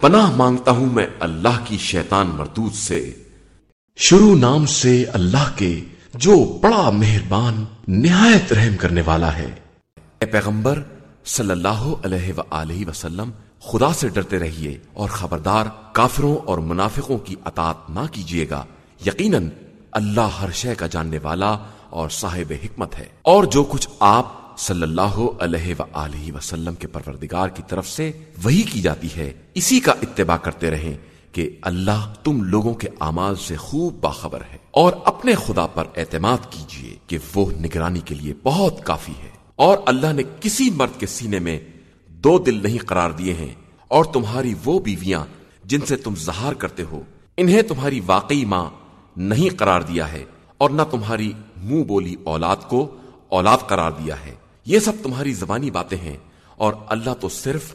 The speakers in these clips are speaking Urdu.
پناہ مانگتا ہوں میں اللہ کی شیطان مردود سے۔ شروع نام سے اللہ کے جو بڑا مہربان، نہایت رحم کرنے والا ہے۔ اے پیغمبر، صلی اللہ علیہ وآلہ وسلم، خدا سے ڈرتے رہیے اور خبردار کافروں اور منافقوں کی اطاعت نہ کیجیے گا۔ یقیناً اللہ ہر شے کا جاننے والا اور صاحب حکمت ہے۔ اور جو کچھ آپ صلی اللہ علیہ وآلہ وسلم کے پروردگار کی طرف سے وہی کی جاتی ہے۔ اسی کا اتباع کرتے رہیں کہ اللہ تم لوگوں کے اعمال سے خوب باخبر ہے۔ اور اپنے خدا پر اعتماد کیجیے کہ وہ نگرانی کے لیے بہت کافی ہے۔ اور اللہ نے کسی مرد کے سینے میں دو دل نہیں قرار دیے ہیں۔ اور تمہاری وہ بیویاں جن سے تم زہار کرتے ہو، انہیں تمہاری واقعی ماں نہیں قرار دیا ہے۔ اور نہ تمہاری منہ بولی اولاد کو اولاد قرار دیا ہے۔ یہ سب تمہاری زبانی باتیں ہیں اور اللہ تو صرف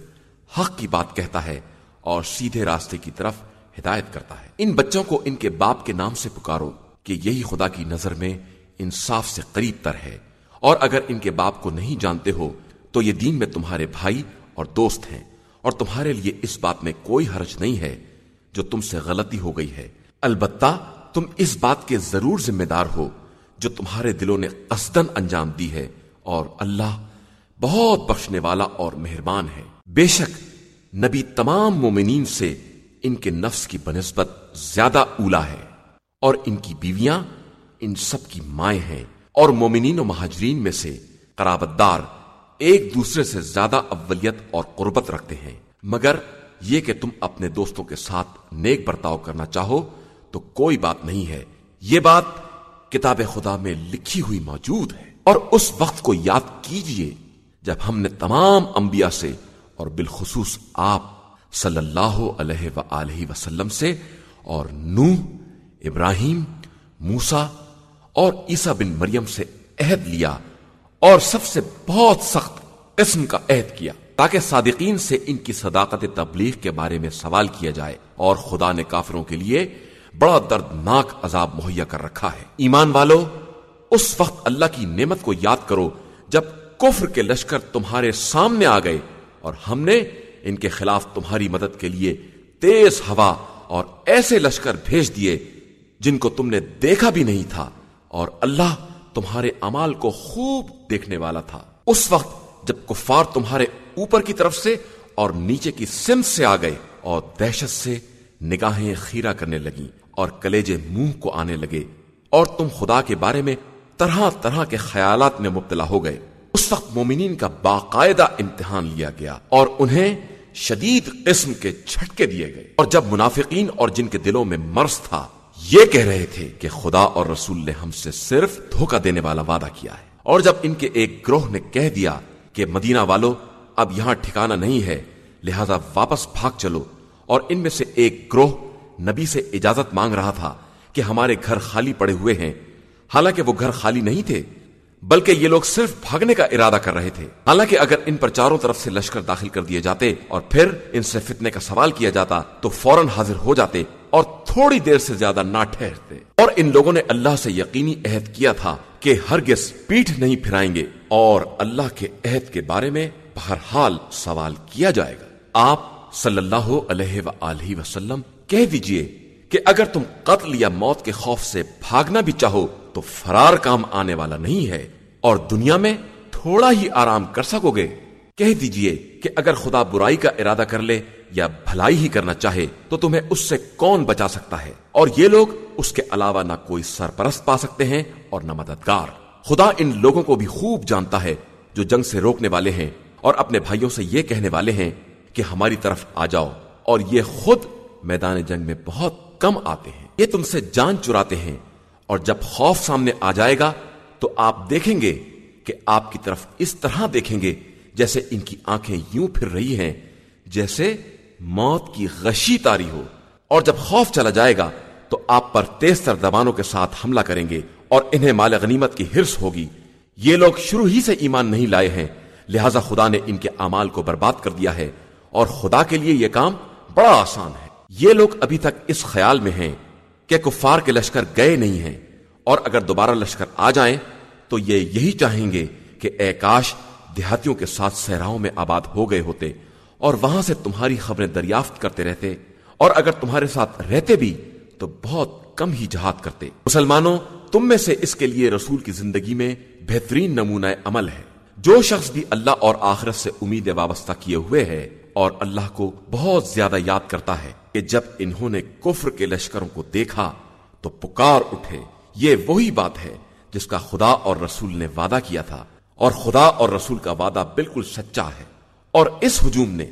حق کی بات کہتا ہے اور سیدھے راستے کی طرف ہدایت کرتا ہے۔ ان بچوں کو ان کے باپ کے نام سے پکارو کہ یہی خدا کی نظر میں انصاف سے قریب تر ہے۔ اور اگر ان کے باپ کو نہیں جانتے ہو تو یہ دین میں تمہارے بھائی اور دوست ہیں اور تمہارے لیے اس بات میں کوئی حرج نہیں ہے جو تم سے غلطی ہو گئی ہے۔ البتہ تم اس بات کے ضرور ذمہ دار ہو جو تمہارے دلوں نے قصدن انجام دی ہے۔ اور اللہ بہت بخشنے والا اور مہربان ہے۔ بے شک نبی تمام مومنین سے ان کے نفس کی بنسبت زیادہ اولا ہے اور ان کی بیویاں ان سب کی مائیں ہیں اور مومنین و مہاجرین میں سے قرابت دار ایک دوسرے سے زیادہ اولیت اور قربت رکھتے ہیں۔ مگر یہ کہ تم اپنے دوستوں کے ساتھ نیک برتاؤ کرنا چاہو تو کوئی بات نہیں ہے۔ یہ بات کتاب خدا میں لکھی ہوئی موجود ہے۔ اور اس وقت کو یاد کیجیے جب ہم نے تمام انبیاء سے اور بالخصوص آپ صلی اللہ علیہ وآلہ وسلم سے اور نوح، ابراہیم موسا اور عیسیٰ بن مریم سے عہد لیا اور سب سے بہت سخت قسم کا عہد کیا تاکہ صادقین سے ان کی صداقت تبلیغ کے بارے میں سوال کیا جائے اور خدا نے کافروں کے لیے بڑا دردناک عذاب مہیا کر رکھا ہے۔ ایمان والو اس وقت اللہ کی نعمت کو یاد کرو جب کفر کے لشکر تمہارے سامنے آ گئے اور ہم نے ان کے خلاف تمہاری مدد کے لیے تیز ہوا اور ایسے لشکر بھیج دیے جن کو تم نے دیکھا بھی نہیں تھا اور اللہ تمہارے امال کو خوب دیکھنے والا تھا۔ اس وقت جب کفار تمہارے اوپر کی طرف سے اور نیچے کی سمت سے آ گئے اور دہشت سے نگاہیں خیرہ کرنے لگی اور کلیجے منہ کو آنے لگے اور تم خدا کے بارے میں طرح طرح کے خیالات میں مبتلا ہو گئے۔ اس وقت مومنین کا باقاعدہ امتحان لیا گیا اور انہیں شدید قسم کے جھٹکے دیے گئے۔ اور جب منافقین اور جن کے دلوں میں مرض تھا، یہ کہہ رہے تھے کہ خدا اور رسول نے ہم سے صرف دھوکہ دینے والا وعدہ کیا ہے۔ اور جب ان کے ایک گروہ نے کہہ دیا کہ مدینہ والو، اب یہاں ٹھکانہ نہیں ہے، لہذا واپس بھاگ چلو۔ اور ان میں سے ایک گروہ نبی سے اجازت مانگ رہا تھا کہ ہمارے گھر خالی پڑے ہوئے ہیں۔ حالانکہ وہ گھر خالی نہیں تھے، بلکہ یہ لوگ صرف بھاگنے کا ارادہ کر رہے تھے۔ حالانکہ اگر ان پر چاروں طرف سے لشکر داخل کر دیے جاتے اور پھر ان سے فتنے کا سوال کیا جاتا، تو فوراً حاضر ہو جاتے اور تھوڑی دیر سے زیادہ نہ ٹھہرتے۔ اور ان لوگوں نے اللہ سے یقینی عہد کیا تھا کہ ہرگز پیٹھ نہیں پھرائیں گے اور اللہ کے عہد کے بارے میں بہرحال سوال کیا جائے گا۔ آپ صلی اللہ علیہ وآلہ وسلم کہہ دیجیے کہ اگر تم قتل یا موت کے خوف سے بھاگنا بھی چاہو تو فرار کام آنے والا نہیں ہے اور دنیا میں تھوڑا ہی آرام کر سکو گے۔ کہہ دیجیے کہ اگر خدا برائی کا ارادہ کر لے یا بھلائی ہی کرنا چاہے تو تمہیں اس سے کون بچا سکتا ہے؟ اور یہ لوگ اس کے علاوہ نہ کوئی سرپرست پا سکتے ہیں اور نہ مددگار۔ خدا ان لوگوں کو بھی خوب جانتا ہے جو جنگ سے روکنے والے ہیں اور اپنے بھائیوں سے یہ کہنے والے ہیں کہ ہماری طرف آ جاؤ اور یہ خود میدان جنگ میں بہت کم آتے ہیں، یہ تم سے جان چراتے ہیں اور جب خوف سامنے آ جائے گا تو آپ دیکھیں گے کہ آپ کی طرف اس طرح دیکھیں گے جیسے ان کی آنکھیں یوں پھر رہی ہیں جیسے موت کی غشی تاری ہو۔ اور جب خوف چلا جائے گا تو آپ پر تیز تر دبانوں کے ساتھ حملہ کریں گے اور انہیں مال غنیمت کی ہرس ہوگی۔ یہ لوگ شروع ہی سے ایمان نہیں لائے ہیں، لہذا خدا نے ان کے امال کو برباد کر دیا ہے اور خدا کے لیے یہ کام بڑا آسان ہے۔ یہ لوگ ابھی تک اس خیال میں ہیں کہ کفار کے لشکر گئے نہیں ہیں اور اگر دوبارہ لشکر آ جائیں تو یہ یہی چاہیں گے کہ اے کاش، دیہاتیوں کے ساتھ صحراؤں میں آباد ہو گئے ہوتے اور وہاں سے تمہاری خبریں دریافت کرتے رہتے اور اگر تمہارے ساتھ رہتے بھی تو بہت کم ہی جہاد کرتے۔ مسلمانوں، تم میں سے اس کے لیے رسول کی زندگی میں بہترین نمونہ عمل ہے۔ جو شخص بھی اللہ اور آخرت سے امید وابستہ کیے ہوئے ہے اور اللہ کو بہت زیادہ یاد کرتا ہے کہ جب انہوں نے کفر کے لشکروں کو دیکھا تو پکار اٹھے۔ یہ وہی بات ہے جس کا خدا اور رسول نے وعدہ کیا تھا۔ اور خدا اور رسول کا وعدہ بالکل سچا ہے۔ اور اس ہجوم نے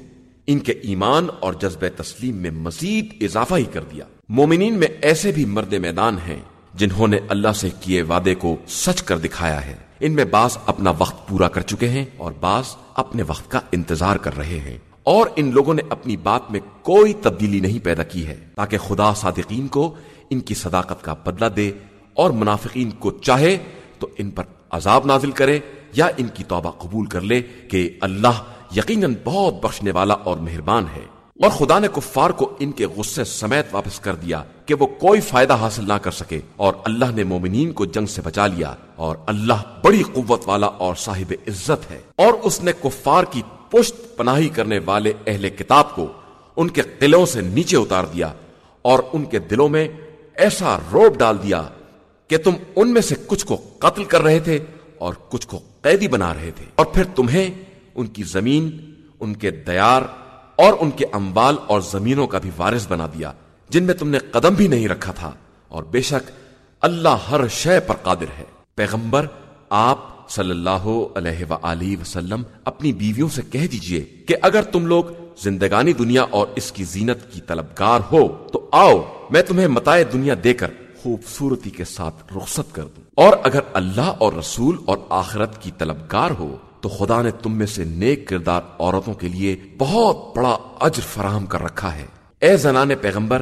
ان کے ایمان اور جذب تسلیم میں مزید اضافہ ہی کر دیا۔ مومنین میں ایسے بھی مرد میدان ہیں جنہوں نے اللہ سے کیے وعدے کو سچ کر دکھایا ہے۔ ان میں بعض اپنا وقت پورا کر چکے ہیں اور بعض اپنے وقت کا انتظار کر رہے ہیں۔ اور ان لوگوں نے اپنی بات میں کوئی تبدیلی نہیں پیدا کی ہے، تاکہ خدا صادقین کو ان کی صداقت کا بدلہ دے اور منافقین کو چاہے تو ان پر عذاب نازل کرے یا ان کی توبہ قبول کر لے کہ اللہ یقیناً بہت بخشنے والا اور مہربان ہے۔ اور خدا نے کفار کو ان کے غصے سمیت واپس کر دیا کہ وہ کوئی فائدہ حاصل نہ کر سکے اور اللہ نے مومنین کو جنگ سے بچا لیا اور اللہ بڑی قوت والا اور صاحب عزت ہے۔ اور اس نے کفار کی پشت پناہی کرنے والے اہل کتاب کو ان کے قلعوں سے نیچے اتار دیا اور ان کے دلوں میں ایسا روب ڈال دیا کہ تم ان میں سے کچھ کو قتل کر رہے تھے اور کچھ کو قیدی بنا رہے تھے۔ اور پھر تمہیں ان کی زمین، ان کے دیار اور ان کے امبال اور زمینوں کا بھی وارث بنا دیا، جن میں تم نے قدم بھی نہیں رکھا تھا۔ اور بے شک اللہ ہر شے پر قادر ہے۔ پیغمبر، آپ صلی اللہ علیہ وآلہ وسلم اپنی بیویوں سے کہہ دیجیے کہ اگر تم لوگ زندگانی دنیا اور اس کی زینت کی طلبگار ہو تو آؤ، میں تمہیں متائے دنیا دے کر خوبصورتی کے ساتھ رخصت کر دوں۔ اور اگر اللہ اور رسول اور آخرت کی طلبگار ہو تو خدا نے تم میں سے نیک کردار عورتوں کے لیے بہت بڑا اجر فراہم کر رکھا ہے۔ اے زنان پیغمبر،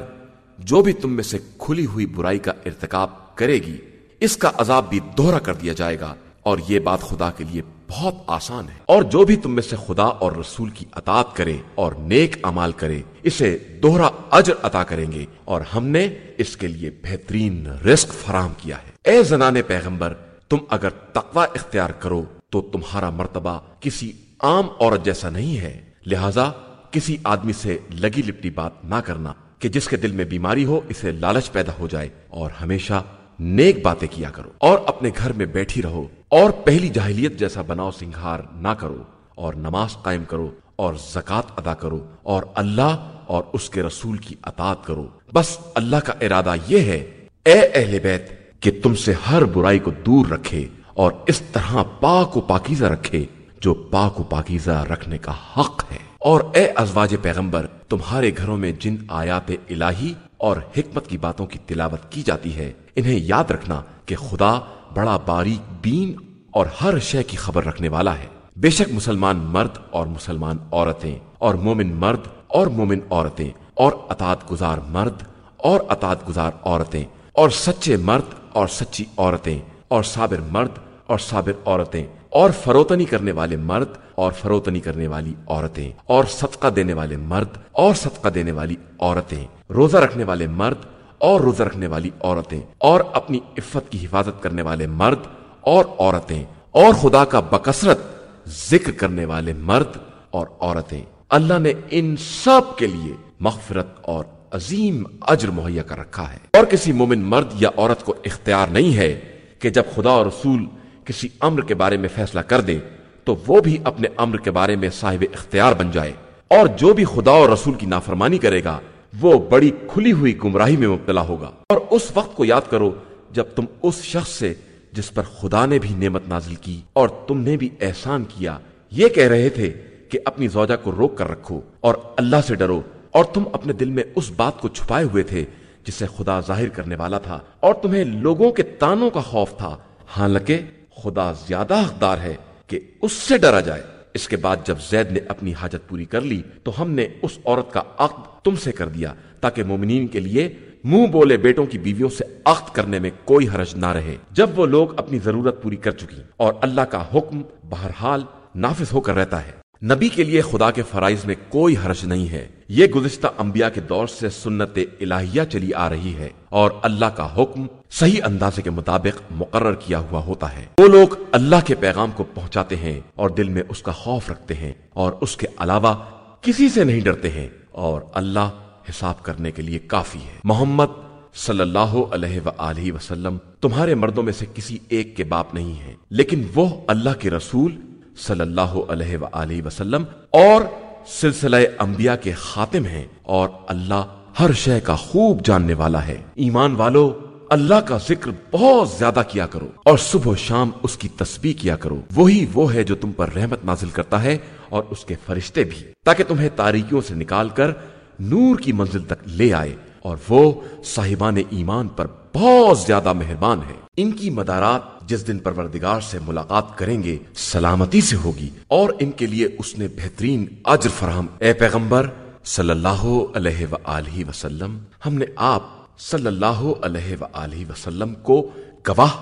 جو بھی تم میں سے کھلی ہوئی برائی کا ارتکاب کرے گی، اس کا عذاب بھی دوہرا کر دیا جائے گا۔ اور یہ بات خدا کے لیے بہت آسان ہے۔ اور جو بھی تم میں سے خدا اور رسول کی اطاعت کرے اور نیک امال کرے، اسے دوہرا اجر عطا کریں گے۔ اور ہم نے اس کے لیے بہترین رزق فراہم کیا ہے۔ اے زنان پیغمبر، تم اگر تقوی اختیار کرو تو تمہارا مرتبہ کسی عام عورت جیسا نہیں ہے۔ لہذا کسی آدمی سے لگی لپٹی بات نہ کرنا کہ جس کے دل میں بیماری ہو، اسے لالچ پیدا ہو جائے۔ اور ہمیشہ نیک باتیں کیا کرو۔ اور اپنے گھر میں بیٹھی رہو۔ اور پہلی جاہلیت جیسا بناؤ سنگھار نہ کرو، اور نماز قائم کرو، اور زکات ادا کرو، اور اللہ اور اس کے رسول کی اطاعت کرو۔ بس اللہ کا ارادہ یہ ہے، اے اہل بیت، کہ تم سے ہر برائی کو دور رکھے، اور اس طرح پاک و پاکیزہ رکھے، جو پاک و پاکیزہ رکھنے کا حق ہے۔ اور اے ازواج پیغمبر، تمہارے گھروں میں جن آیات الہی اور حکمت کی باتوں کی تلاوت کی جاتی ہے، انہیں یاد رکھنا کہ خدا بڑا باریک بین اور ہر شے کی خبر رکھنے والا ہے۔ بے شک مسلمان مرد اور مسلمان عورتیں اور مومن مرد اور مومن عورتیں اور اطاعت گزار مرد اور اطاعت گزار عورتیں اور سچے مرد اور سچی عورتیں اور صابر مرد اور صابر عورتیں اور فروتنی کرنے والے مرد اور فروتنی کرنے والی عورتیں اور صدقہ دینے والے مرد اور صدقہ دینے والی عورتیں، روزہ رکھنے والے مرد اور روزہ رکھنے والی عورتیں اور اپنی عفت کی حفاظت کرنے والے مرد اور عورتیں اور خدا کا بکثرت ذکر کرنے والے مرد اور عورتیں۔ اللہ نے ان سب کے لیے مغفرت اور عظیم اجر مہیا کر رکھا ہے۔ اور کسی مومن مرد یا عورت کو اختیار نہیں ہے کہ جب خدا اور رسول کسی امر کے بارے میں فیصلہ کر دے تو وہ بھی اپنے امر کے بارے میں صاحب اختیار بن جائے۔ اور جو بھی خدا اور رسول کی نافرمانی کرے گا وہ بڑی کھلی ہوئی گمراہی میں مبتلا ہوگا۔ اور اس وقت کو یاد کرو جب تم اس شخص سے جس پر خدا نے بھی نعمت نازل کی اور تم نے بھی احسان کیا، یہ کہہ رہے تھے کہ اپنی زوجہ کو روک کر رکھو اور اللہ سے ڈرو۔ اور تم اپنے دل میں اس بات کو چھپائے ہوئے تھے جسے خدا ظاہر کرنے والا تھا۔ اور تمہیں لوگوں کے تانوں کا خوف تھا۔ حالانکہ خدا زیادہ حقدار ہے کہ اس سے ڈرا جائے۔ اس کے بعد جب زید نے اپنی حاجت پوری کر لی تو ہم نے اس عورت کا عقد تم سے کر دیا تاکہ مومنین کے لیے منہ بولے بیٹوں کی بیویوں سے عقد کرنے میں کوئی حرج نہ رہے۔ جب وہ لوگ اپنی ضرورت پوری کر چکی اور اللہ کا حکم بہرحال نافذ ہو کر رہتا ہے۔ نبی کے لیے خدا کے فرائض میں کوئی حرج نہیں ہے۔ یہ گزشتہ انبیاء کے دور سے سنت الہیہ چلی آ رہی ہے اور اللہ کا حکم صحیح اندازے کے مطابق مقرر کیا ہوا ہوتا ہے۔ وہ لوگ اللہ کے پیغام کو پہنچاتے ہیں اور دل میں اس کا خوف رکھتے ہیں اور اس کے علاوہ کسی سے نہیں ڈرتے ہیں اور اللہ حساب کرنے کے لیے کافی ہے۔ محمد صلی اللہ علیہ وآلہ وسلم تمہارے مردوں میں سے کسی ایک کے باپ نہیں ہیں، لیکن وہ اللہ کے رسول صلی اللہ علیہ وآلہ وسلم اور سلسلہ انبیاء کے خاتم ہیں اور اللہ ہر شے کا خوب جاننے والا ہے۔ ایمان والو، اللہ کا ذکر بہت زیادہ کیا کرو اور صبح و شام اس کی تسبیح کیا کرو۔ وہی وہ ہے جو تم پر رحمت نازل کرتا ہے اور اس کے فرشتے بھی۔ تاکہ تمہیں تاریکیوں سے نکال کر نور کی منزل تک لے آئے اور وہ صاحبان ایمان پر بہت زیادہ مہربان ہے ان کی مدارات جس دن پروردگار سے ملاقات کریں گے، سلامتی سے ہوگی اور ان کے لیے اس نے بہترین اجر فراہم۔ اے پیغمبر، صلی اللہ علیہ وآلہ وسلم، ہم نے آپ صلی اللہ علیہ وآلہ وسلم کو گواہ،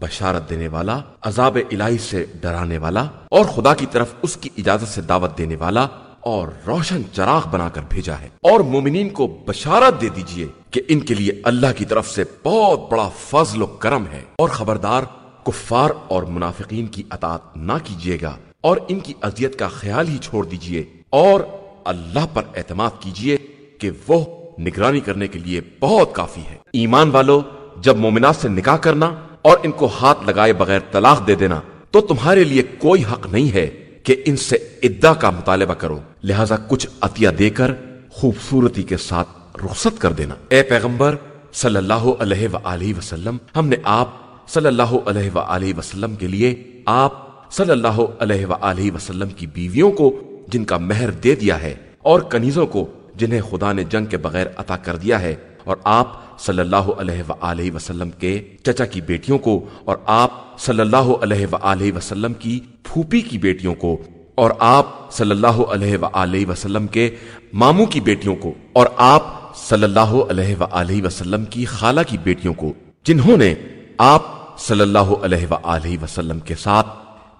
بشارت دینے والا، عذاب الہی سے ڈرانے والا اور خدا کی طرف اس کی اجازت سے دعوت دینے والا اور روشن چراغ بنا کر بھیجا ہے۔ اور مومنین کو بشارت دے دیجیے کہ ان کے لیے اللہ کی طرف سے بہت بڑا فضل و کرم ہے۔ اور خبردار، کفار اور منافقین کی اطاعت نہ کیجیے گا۔ اور ان کی اذیت کا خیال ہی چھوڑ دیجیے۔ اور اللہ پر اعتماد کیجیے کہ وہ نگرانی کرنے کے لیے بہت کافی ہے۔ ایمان والو، جب مومنات سے نکاح کرنا اور ان کو ہاتھ لگائے بغیر طلاق دے دینا تو تمہارے لیے کوئی حق نہیں ہے۔ کہ ان سے ادا کا مطالبہ کرو، لہذا کچھ عطیہ دے کر خوبصورتی کے ساتھ رخصت کر دینا۔ اے پیغمبر، صلی اللہ علیہ وآلہ وسلم، ہم نے آپ صلی اللہ علیہ وآلہ وسلم کے لیے آپ صلی اللہ علیہ وآلہ وسلم کی بیویوں کو جن کا مہر دے دیا ہے اور کنیزوں کو جنہیں خدا نے جنگ کے بغیر عطا کر دیا ہے اور آپ صلی اللہ علیہ وآلہ وسلم کے چچا کی بیٹیوں کو اور آپ صلی اللہ علیہ وآلہ وسلم کی پھوپھی کی بیٹیوں کو اور آپ صلی اللہ علیہ وآلہ وسلم کے ماموں کی بیٹیوں کو اور آپ صلی اللہ علیہ وآلہ وسلم کی خالہ کی بیٹیوں کو جنہوں نے آپ صلی اللہ علیہ وآلہ وسلم کے ساتھ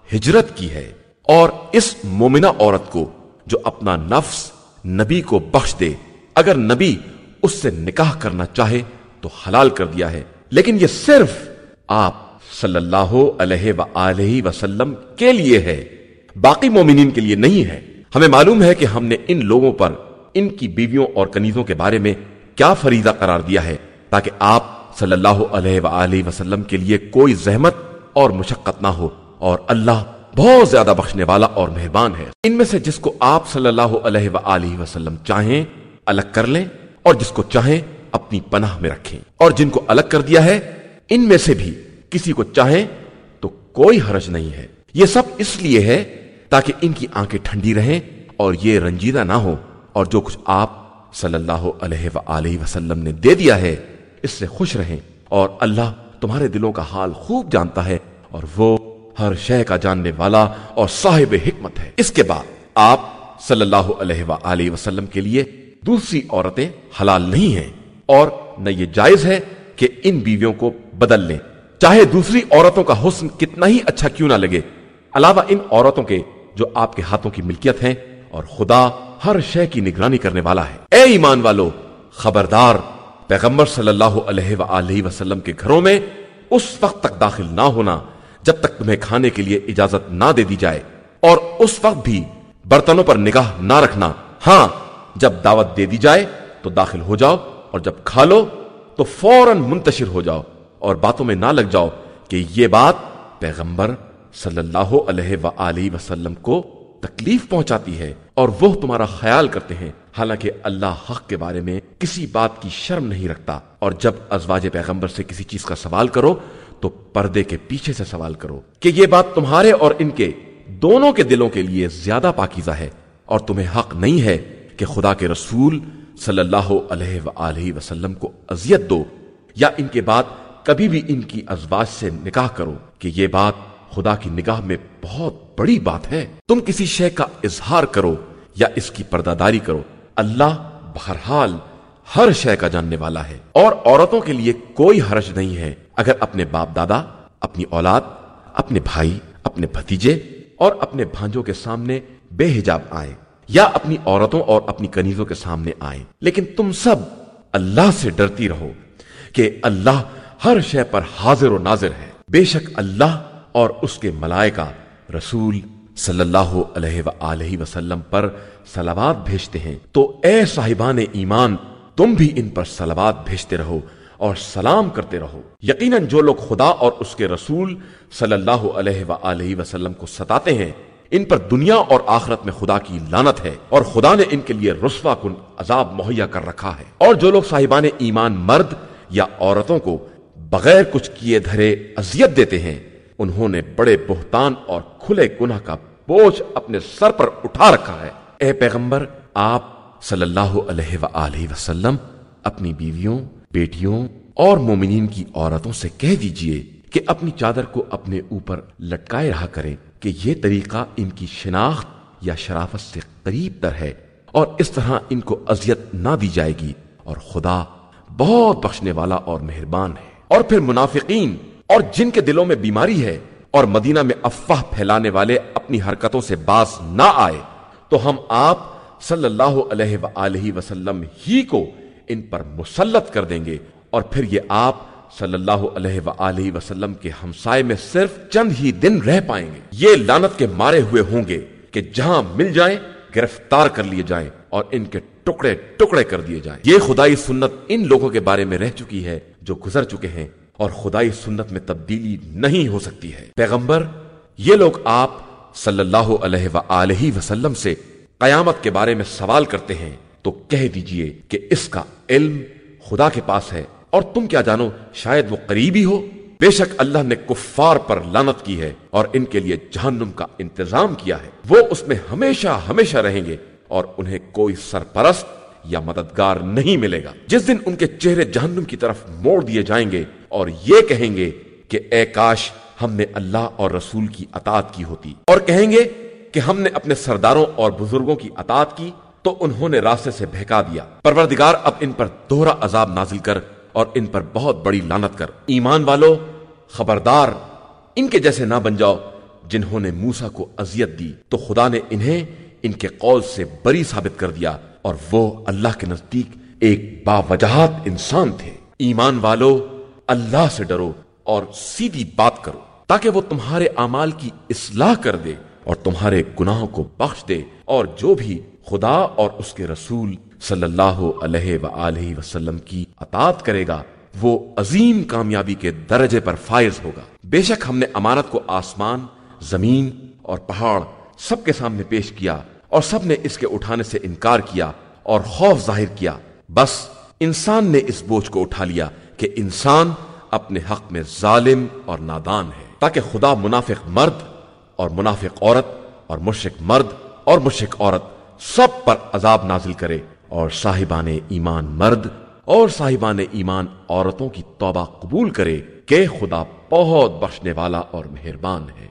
ہجرت کی ہے اور اس مومنہ عورت کو جو اپنا نفس نبی کو بخش دے، اگر نبی اس سے نکاح کرنا چاہے تو حلال کر دیا ہے۔ لیکن یہ صرف آپ صلی اللہ علیہ وآلہ وسلم کے لیے ہے، باقی مومنین کے لیے نہیں ہے۔ ہمیں معلوم ہے کہ ہم نے ان لوگوں پر، ان کی بیویوں اور کنیزوں کے بارے میں کیا فریضہ قرار دیا ہے، تاکہ آپ صلی اللہ علیہ وآلہ وسلم کے لیے کوئی زحمت اور مشقت نہ ہو اور اللہ بہت زیادہ بخشنے والا اور مہربان ہے۔ ان میں سے جس کو آپ صلی اللہ علیہ وآلہ وسلم چاہیں، الگ کر لیں۔ اور جس کو چاہیں اپنی پناہ میں رکھیں۔ اور جن کو الگ کر دیا ہے، ان میں سے بھی کسی کو چاہیں تو کوئی حرج نہیں ہے۔ یہ سب اس لیے ہے تاکہ ان کی آنکھیں ٹھنڈی رہیں اور یہ رنجیدہ نہ ہو۔ اور جو کچھ آپ صلی اللہ علیہ وآلہ وسلم نے دے دیا ہے، اس سے خوش رہیں۔ اور اللہ تمہارے دلوں کا حال خوب جانتا ہے، اور وہ ہر شے کا جاننے والا اور صاحب حکمت ہے۔ اس کے بعد آپ صلی اللہ علیہ وآلہ وسلم کے لیے دوسری عورتیں حلال نہیں ہیں اور نہ یہ جائز ہے کہ ان بیویوں کو بدل لیں۔ چاہے دوسری عورتوں کا حسن کتنا ہی اچھا کیوں نہ لگے۔ علاوہ ان عورتوں کے جو آپ کے ہاتھوں کی ملکیت ہیں اور خدا ہر شے کی نگرانی کرنے والا ہے۔ اے ایمان والو، خبردار، پیغمبر صلی اللہ علیہ وآلہ وسلم کے گھروں میں اس وقت تک داخل نہ ہونا جب تک تمہیں کھانے کے لیے اجازت نہ دے دی جائے اور اس وقت بھی برتنوں پر نگاہ نہ رکھنا۔ ہاں جب دعوت دے دی جائے تو داخل ہو جاؤ اور جب کھا لو تو فوراً منتشر ہو جاؤ اور باتوں میں نہ لگ جاؤ کہ یہ بات پیغمبر صلی اللہ علیہ وآلہ وسلم کو تکلیف پہنچاتی ہے اور وہ تمہارا خیال کرتے ہیں۔ حالانکہ اللہ حق کے بارے میں کسی بات کی شرم نہیں رکھتا۔ اور جب ازواج پیغمبر سے کسی چیز کا سوال کرو تو پردے کے پیچھے سے سوال کرو کہ یہ بات تمہارے اور ان کے دونوں کے دلوں کے لیے زیادہ پاکیزہ ہے اور تمہیں حق نہیں ہے۔ کہ خدا کے رسول صلی اللہ علیہ وآلہ وسلم کو اذیت دو یا ان کے بعد کبھی بھی ان کی ازواج سے نکاح کرو کہ یہ بات خدا کی نگاہ میں بہت بڑی بات ہے۔ تم کسی شے کا اظہار کرو یا اس کی پرداداری کرو۔ اللہ بہرحال ہر شے کا جاننے والا ہے۔ اور عورتوں کے لیے کوئی حرج نہیں ہے۔ اگر اپنے باپ دادا، اپنی اولاد، اپنے بھائی، اپنے بھتیجے اور اپنے بھانجوں کے سامنے بے حجاب آئے یا اپنی عورتوں اور اپنی کنیزوں کے سامنے آئے لیکن تم سب اللہ سے ڈرتی رہو کہ اللہ ہر شے پر حاضر و ناظر ہے۔ بے شک اللہ اور اس کے ملائکہ رسول صلی اللہ علیہ وآلہ وسلم پر سلوات بھیجتے ہیں۔ تو اے صاحبان ایمان، تم بھی ان پر سلوات بھیجتے رہو اور سلام کرتے رہو۔ یقیناً جو لوگ خدا اور اس کے رسول صلی اللہ علیہ وآلہ وسلم کو ستاتے ہیں ان پر دنیا اور آخرت میں خدا کی لانت ہے اور خدا نے ان کے لیے رسوا کن عذاب مہیا کر رکھا ہے۔ اور جو لوگ صاحبان ایمان مرد یا عورتوں کو بغیر کچھ کیے دھرے اذیت دیتے ہیں، انہوں نے بڑے بہتان اور کھلے گناہ کا بوجھ اپنے سر پر اٹھا رکھا ہے۔ اے پیغمبر، آپ صلی اللہ علیہ وآلہ وسلم اپنی بیویوں، بیٹیوں اور مومنین کی عورتوں سے کہہ دیجیے کہ اپنی چادر کو اپنے اوپر لٹکائے رہا کریں۔ کہ یہ طریقہ ان کی شناخت یا شرافت سے قریب تر ہے اور اس طرح ان کو اذیت نہ دی جائے گی اور خدا بہت بخشنے والا اور مہربان ہے اور پھر منافقین اور جن کے دلوں میں بیماری ہے اور مدینہ میں افواہ پھیلانے والے اپنی حرکتوں سے باز نہ آئے، تو ہم آپ صلی اللہ علیہ وآلہ وسلم ہی کو ان پر مسلط کر دیں گے اور پھر یہ آپ صلی اللہ علیہ وآلہ وسلم کے ہمسائے میں صرف چند ہی دن رہ پائیں گے۔ یہ لانت کے مارے ہوئے ہوں گے کہ جہاں مل جائیں، گرفتار کر لیے جائیں اور ان کے ٹکڑے ٹکڑے کر دیے جائیں۔ یہ خدائی سنت ان لوگوں کے بارے میں رہ چکی ہے جو گزر چکے ہیں اور خدائی سنت میں تبدیلی نہیں ہو سکتی ہے۔ پیغمبر، یہ لوگ آپ صلی اللہ علیہ وآلہ وسلم سے قیامت کے بارے میں سوال کرتے ہیں تو کہہ دیجیے کہ اس کا علم خدا کے پاس ہے۔ اور تم کیا جانو، شاید وہ قریبی ہو؟ بے شک اللہ نے کفار پر لانت کی ہے اور ان کے لیے جہنم کا انتظام کیا ہے۔ وہ اس میں ہمیشہ ہمیشہ رہیں گے اور انہیں کوئی سرپرست یا مددگار نہیں ملے گا۔ جس دن ان کے چہرے جہنم کی طرف موڑ دیے جائیں گے اور یہ کہیں گے کہ اے کاش، ہم نے اللہ اور رسول کی اطاعت کی ہوتی۔ اور کہیں گے کہ ہم نے اپنے سرداروں اور بزرگوں کی اطاعت کی تو انہوں نے راستے سے بہکا دیا۔ پروردگار، اب ان پر دوہرا عذاب نازل کر اور ان پر بہت بڑی لانت کر۔ ایمان والو، خبردار، ان کے جیسے نہ بن جاؤ، جنہوں نے موسا کو اذیت دی۔ تو خدا نے انہیں ان کے قول سے بری ثابت کر دیا اور وہ اللہ کے نزدیک ایک باوجہات انسان تھے۔ ایمان والو، اللہ سے ڈرو اور سیدھی بات کرو تاکہ وہ تمہارے اعمال کی اصلاح کر دے اور تمہارے گناہوں کو بخش دے اور جو بھی خدا اور اس کے رسول صلی اللہ علیہ وآلہ وسلم کی اطاعت کرے گا، وہ عظیم کامیابی کے درجے پر فائز ہوگا۔ بے شک ہم نے امانت کو آسمان، زمین اور پہاڑ سب کے سامنے پیش کیا اور سب نے اس کے اٹھانے سے انکار کیا اور خوف ظاہر کیا۔ بس انسان نے اس بوجھ کو اٹھا لیا کہ انسان اپنے حق میں ظالم اور نادان ہے۔ تاکہ خدا منافق مرد اور منافق عورت اور مشرق مرد اور مشرق عورت سب پر عذاب نازل کرے۔ اور صاحبان ایمان مرد اور صاحبان ایمان عورتوں کی توبہ قبول کرے کہ خدا بہت بخشنے والا اور مہربان ہے۔